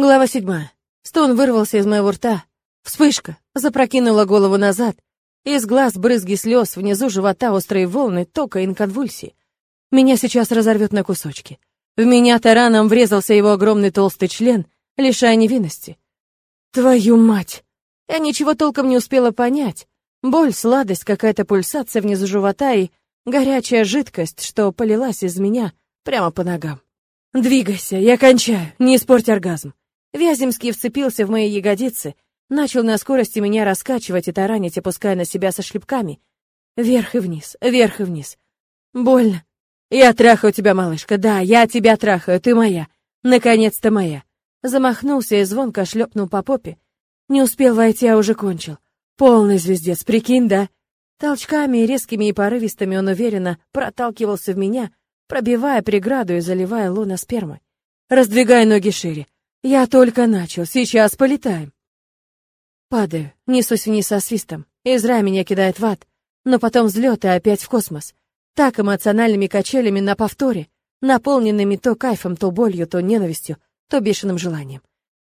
Глава седьмая. Стон вырвался из моего рта. Вспышка. Запрокинула голову назад. Из глаз брызги слез, внизу живота острые волны, тока и конвульсии. Меня сейчас разорвет на кусочки. В меня тараном врезался его огромный толстый член, лишая невинности. Твою мать! Я ничего толком не успела понять. Боль, сладость, какая-то пульсация внизу живота и горячая жидкость, что полилась из меня прямо по ногам. «Двигайся, я кончаю, не испорть оргазм». Вяземский вцепился в мои ягодицы, начал на скорости меня раскачивать и таранить, опуская на себя со шлепками. Вверх и вниз, вверх и вниз. Больно. Я трахаю тебя, малышка, да, я тебя трахаю, ты моя. Наконец-то моя. Замахнулся и звонко шлепнул по попе. Не успел войти, а уже кончил. Полный звездец, прикинь, да? Толчками, резкими и порывистыми он уверенно проталкивался в меня, пробивая преграду и заливая луна спермой. Раздвигай ноги шире. Я только начал, сейчас полетаем. Падаю, несусь вниз со свистом. Изра меня кидает в ад, но потом взлет и опять в космос. Так эмоциональными качелями на повторе, наполненными то кайфом, то болью, то ненавистью, то бешеным желанием.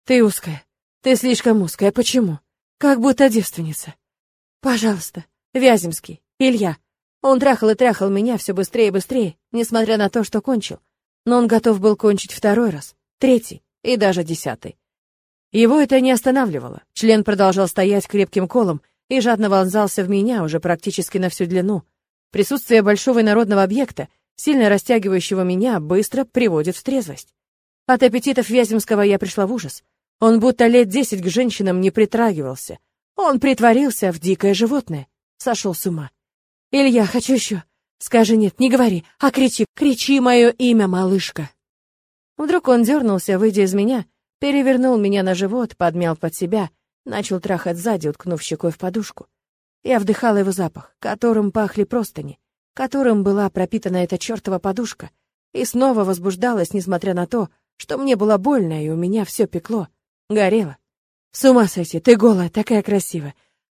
Ты узкая. Ты слишком узкая. Почему? Как будто девственница. Пожалуйста, Вяземский, Илья. Он трахал и трахал меня все быстрее и быстрее, несмотря на то, что кончил. Но он готов был кончить второй раз, третий и даже десятый. Его это не останавливало. Член продолжал стоять крепким колом и жадно вонзался в меня уже практически на всю длину. Присутствие большого народного объекта, сильно растягивающего меня, быстро приводит в трезвость. От аппетитов Вяземского я пришла в ужас. Он будто лет десять к женщинам не притрагивался. Он притворился в дикое животное. Сошел с ума. «Илья, хочу еще. Скажи нет, не говори, а кричи, кричи мое имя, малышка!» Вдруг он дернулся, выйдя из меня, перевернул меня на живот, подмял под себя, начал трахать сзади, уткнув щекой в подушку. Я вдыхала его запах, которым пахли простыни, которым была пропитана эта чертова подушка, и снова возбуждалась, несмотря на то, что мне было больно, и у меня все пекло, горело. С ума сойти, ты голая, такая красивая.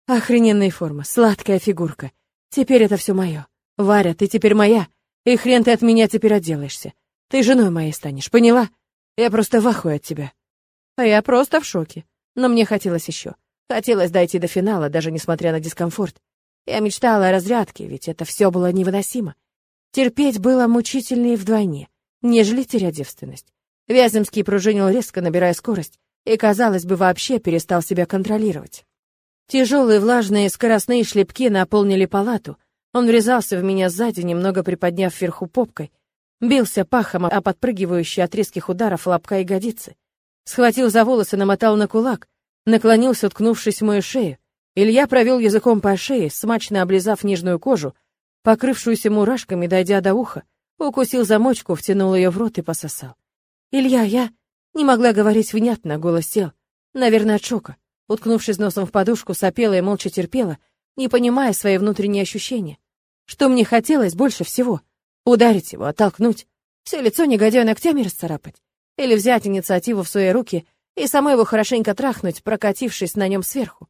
Охрененная форма, сладкая фигурка. Теперь это все мое. Варя, ты теперь моя, и хрен ты от меня теперь отделаешься. Ты женой моей станешь, поняла? Я просто в ахуе от тебя. А я просто в шоке. Но мне хотелось еще. Хотелось дойти до финала, даже несмотря на дискомфорт. Я мечтала о разрядке, ведь это все было невыносимо. Терпеть было мучительнее вдвойне, нежели терять девственность. Вяземский пружинил резко, набирая скорость, и, казалось бы, вообще перестал себя контролировать. Тяжелые влажные скоростные шлепки наполнили палату. Он врезался в меня сзади, немного приподняв вверху попкой. Бился пахом о подпрыгивающие от резких ударов лобка ягодицы. Схватил за волосы, намотал на кулак. Наклонился, уткнувшись в мою шею. Илья провел языком по шее, смачно облизав нежную кожу, покрывшуюся мурашками, дойдя до уха, укусил замочку, втянул ее в рот и пососал. «Илья, я...» Не могла говорить внятно, голос сел. Наверное, от шока. Уткнувшись носом в подушку, сопела и молча терпела, не понимая свои внутренние ощущения. Что мне хотелось больше всего? Ударить его, оттолкнуть, все лицо негодяя ногтями расцарапать. Или взять инициативу в свои руки и самой его хорошенько трахнуть, прокатившись на нем сверху.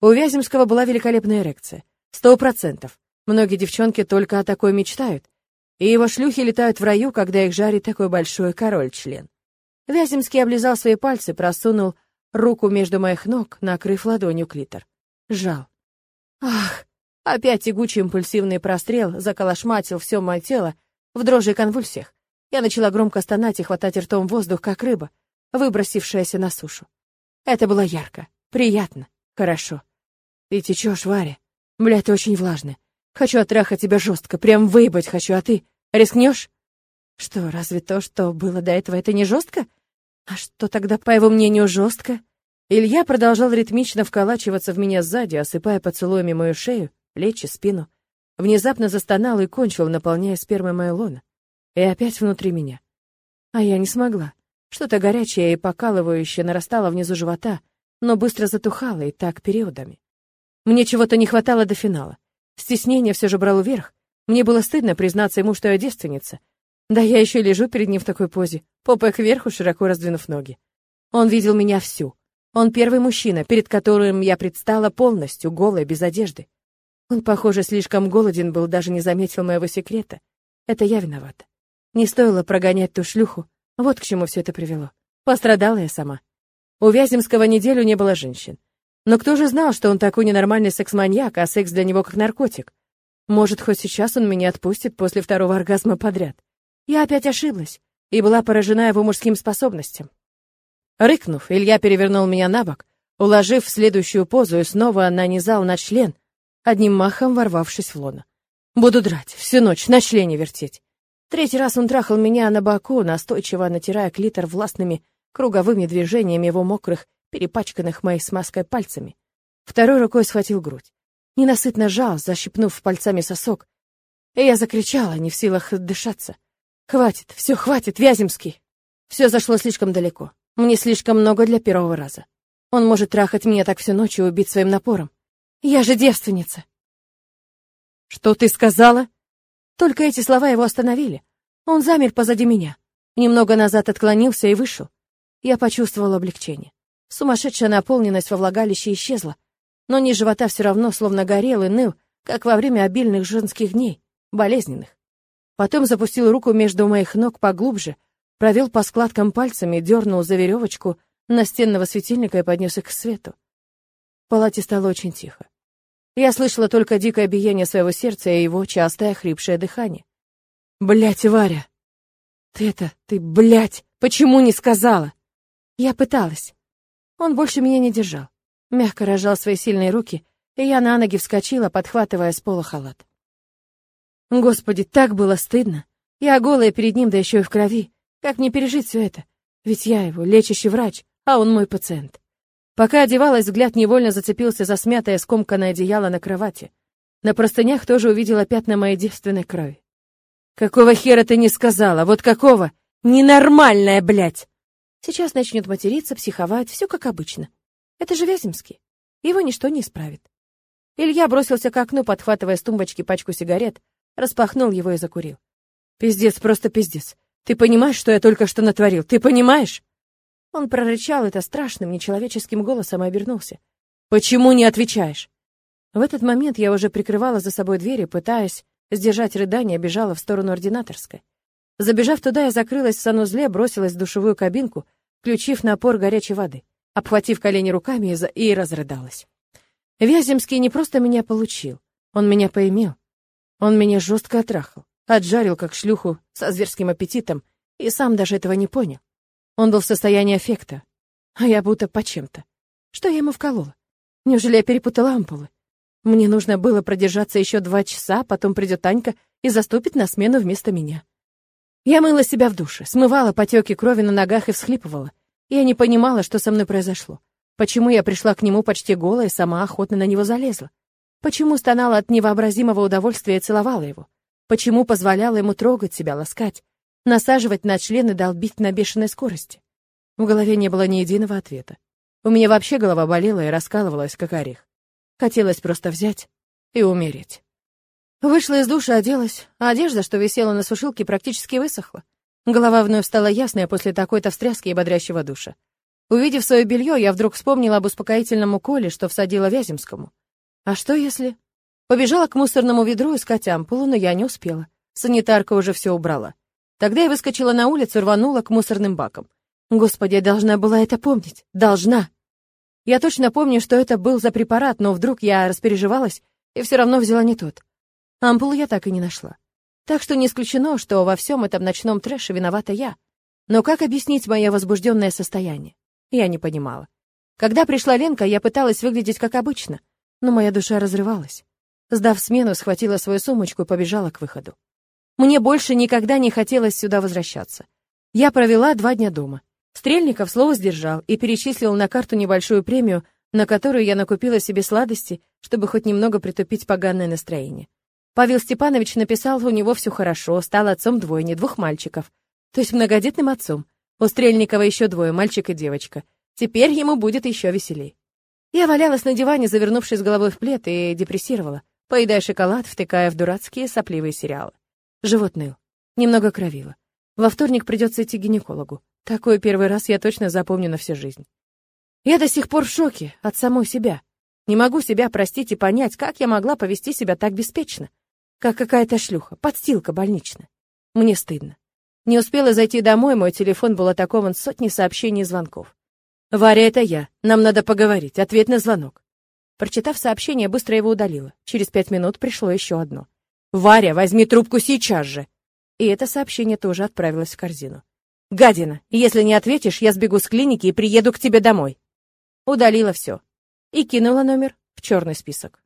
У Вяземского была великолепная эрекция. Сто процентов. Многие девчонки только о такой мечтают. И его шлюхи летают в раю, когда их жарит такой большой король-член. Вяземский облизал свои пальцы, просунул руку между моих ног, накрыв ладонью клитор. Жал. Ах! Опять тягучий импульсивный прострел заколошматил все мое тело в дрожи и конвульсиях. Я начала громко стонать и хватать ртом воздух, как рыба, выбросившаяся на сушу. Это было ярко, приятно, хорошо. Ты течешь, Варя. Бля, ты очень влажная. Хочу оттрахать тебя жестко, прям выебать хочу, а ты рискнешь? Что, разве то, что было до этого, это не жестко? А что тогда, по его мнению, жестко? Илья продолжал ритмично вколачиваться в меня сзади, осыпая поцелуями мою шею, плечи, спину. Внезапно застонал и кончил, наполняя спермой мою лоно. И опять внутри меня. А я не смогла. Что-то горячее и покалывающее нарастало внизу живота, но быстро затухало и так периодами. Мне чего-то не хватало до финала. Стеснение все же брало верх. Мне было стыдно признаться ему, что я девственница, да я еще лежу перед ним в такой позе, попой кверху, широко раздвинув ноги. Он видел меня всю. Он первый мужчина, перед которым я предстала полностью, голая, без одежды. Он, похоже, слишком голоден был, даже не заметил моего секрета. Это я виновата. Не стоило прогонять ту шлюху. Вот к чему все это привело. Пострадала я сама. У Вяземского неделю не было женщин. Но кто же знал, что он такой ненормальный секс-маньяк, а секс для него как наркотик? Может, хоть сейчас он меня отпустит после второго оргазма подряд. Я опять ошиблась и была поражена его мужским способностям. Рыкнув, Илья перевернул меня на бок, уложив в следующую позу и снова нанизал на член, одним махом ворвавшись в лоно. Буду драть, всю ночь, на члене вертеть. Третий раз он трахал меня на боку, настойчиво натирая клитор властными круговыми движениями его мокрых, перепачканных моей смазкой пальцами. Второй рукой схватил грудь. Ненасытно жал, защипнув пальцами сосок. И я закричала, не в силах дышаться. «Хватит, все, хватит, Вяземский!» Все зашло слишком далеко. Мне слишком много для первого раза. Он может трахать меня так всю ночь и убить своим напором. Я же девственница. Что ты сказала? Только эти слова его остановили. Он замер позади меня. Немного назад отклонился и вышел. Я почувствовала облегчение. Сумасшедшая наполненность во влагалище исчезла, но низ живота все равно словно горел и ныл, как во время обильных женских дней, болезненных. Потом запустил руку между моих ног поглубже, провел по складкам пальцами, дернул за веревочку настенного светильника и поднес их к свету. В палате стало очень тихо. Я слышала только дикое биение своего сердца и его частое хрипшее дыхание. Блять, Варя! Ты это, ты, блять, почему не сказала? Я пыталась. Он больше меня не держал. Мягко рожал свои сильные руки, и я на ноги вскочила, подхватывая с пола халат. Господи, так было стыдно. Я голая перед ним, да еще и в крови. Как мне пережить все это? Ведь я его, лечащий врач, а он мой пациент. Пока одевалась, взгляд невольно зацепился за смятое скомканное одеяло на кровати. На простынях тоже увидела пятна моей девственной крови. «Какого хера ты не сказала? Вот какого? Ненормальная, блядь!» Сейчас начнет материться, психовать, все как обычно. Это же Вяземский. Его ничто не исправит. Илья бросился к окну, подхватывая с тумбочки пачку сигарет, распахнул его и закурил. «Пиздец, просто пиздец. Ты понимаешь, что я только что натворил? Ты понимаешь?» Он прорычал это страшным, нечеловеческим голосом и обернулся. «Почему не отвечаешь?» В этот момент я уже прикрывала за собой двери, пытаясь сдержать рыдание, бежала в сторону ординаторской. Забежав туда, я закрылась в санузле, бросилась в душевую кабинку, включив напор горячей воды, обхватив колени руками и разрыдалась. Вяземский не просто меня получил, он меня поимел. Он меня жестко отрахал, отжарил как шлюху со зверским аппетитом, и сам даже этого не понял. Он был в состоянии аффекта, а я будто по чем-то. Что я ему вколола? Неужели я перепутала ампулы? Мне нужно было продержаться еще два часа, потом придет Танька и заступит на смену вместо меня. Я мыла себя в душе, смывала потеки крови на ногах и всхлипывала. Я не понимала, что со мной произошло. Почему я пришла к нему почти голая и сама охотно на него залезла? Почему стонала от невообразимого удовольствия и целовала его? Почему позволяла ему трогать себя, ласкать? Насаживать на член и долбить на бешеной скорости. В голове не было ни единого ответа. У меня вообще голова болела и раскалывалась, как орех. Хотелось просто взять и умереть. Вышла из душа, оделась, а одежда, что висела на сушилке, практически высохла. Голова вновь стала ясная после такой-то встряски и бодрящего душа. Увидев свое белье, я вдруг вспомнила об успокоительном уколе, что всадила Вяземскому. А что если... Побежала к мусорному ведру искать ампулу, но я не успела. Санитарка уже все убрала. Тогда я выскочила на улицу, рванула к мусорным бакам. Господи, я должна была это помнить. Должна. Я точно помню, что это был за препарат, но вдруг я распереживалась и все равно взяла не тот. Ампулу я так и не нашла. Так что не исключено, что во всем этом ночном трэше виновата я. Но как объяснить мое возбужденное состояние? Я не понимала. Когда пришла Ленка, я пыталась выглядеть как обычно, но моя душа разрывалась. Сдав смену, схватила свою сумочку и побежала к выходу. Мне больше никогда не хотелось сюда возвращаться. Я провела два дня дома. Стрельников слово сдержал и перечислил на карту небольшую премию, на которую я накупила себе сладости, чтобы хоть немного притупить поганое настроение. Павел Степанович написал, у него все хорошо, стал отцом двойни, двух мальчиков. То есть многодетным отцом. У Стрельникова еще двое, мальчик и девочка. Теперь ему будет еще веселей. Я валялась на диване, завернувшись головой в плед, и депрессировала, поедая шоколад, втыкая в дурацкие сопливые сериалы. Живот ныл. Немного кровило. Во вторник придется идти к гинекологу. Такой первый раз я точно запомню на всю жизнь. Я до сих пор в шоке от самой себя. Не могу себя простить и понять, как я могла повести себя так беспечно. Как какая-то шлюха, подстилка больничная. Мне стыдно. Не успела зайти домой, мой телефон был атакован сотней сообщений и звонков. «Варя, это я. Нам надо поговорить. Ответ на звонок». Прочитав сообщение, быстро его удалила. Через пять минут пришло еще одно. «Варя, возьми трубку сейчас же!» И это сообщение тоже отправилось в корзину. «Гадина, если не ответишь, я сбегу с клиники и приеду к тебе домой». Удалила все. И кинула номер в черный список.